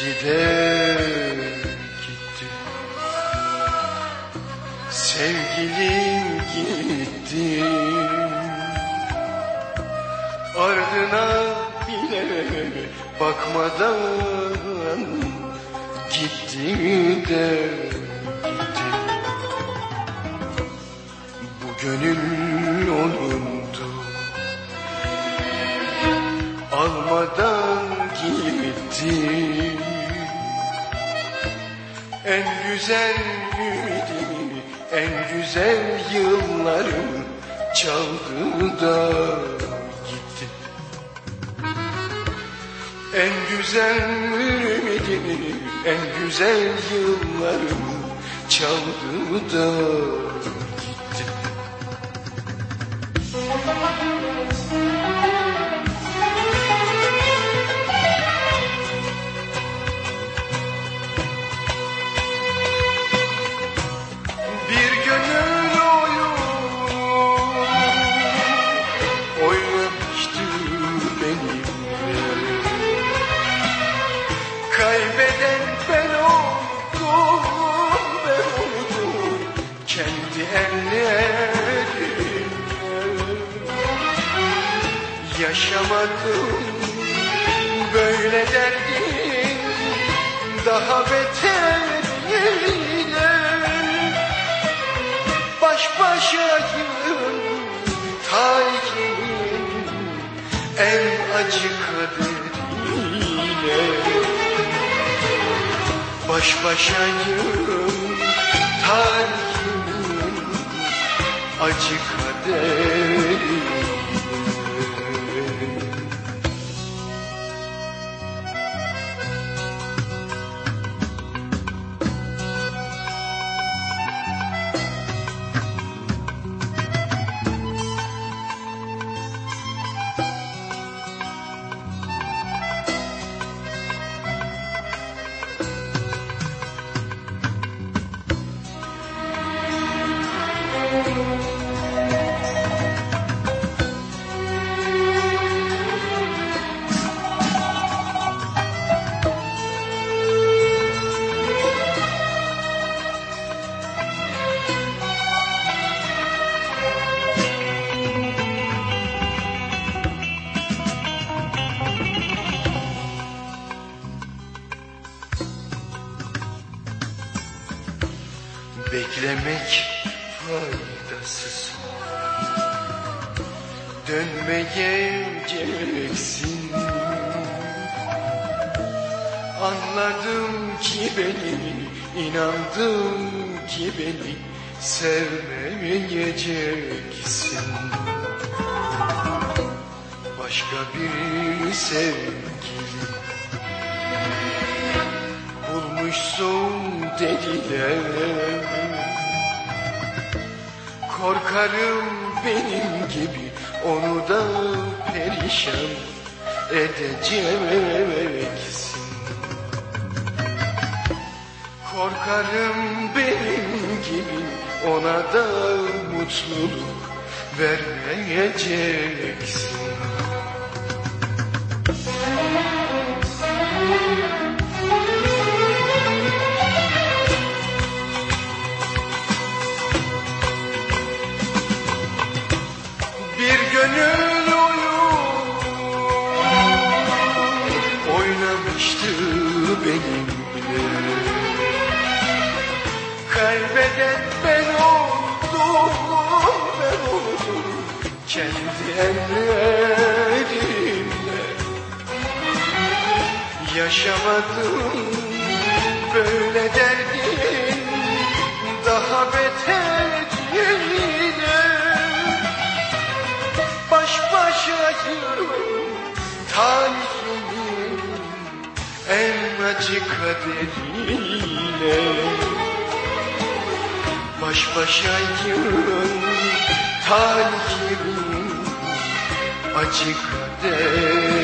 De gitti Sevgilim gitti Ardına bile bakmadan Gitti de gitti Bu gönül onundu. Almadan gitti En güzel ümidimi En güzel yıllarımı Çaldı da gitti. En güzel ümidimi En güzel yıllarımı Çaldı da kendi ellerimle Yaşamadım böyle derdin daha beteriyle Baş başayım tarihin en acı kaderiyle. Baş başayım acı kaderiyle Beklemek faydasız. Dönmeyeceksin Anladım ki beni inandım ki beni Sevmeyeceksin. Başka bir sevgili bulmuşsun dediler. Korkarım benim gibi onu da perişan edeceksin. Korkarım benim gibi ona da mutluluk vermeyeceksin benimle Kaybeden ben oldum, ben oldum. Kendi ellerimle. Yaşamadım böyle derdin daha beter yine Baş başayım Talihimin en acı kaderiyle Baş başayım talihimin acı kaderiyle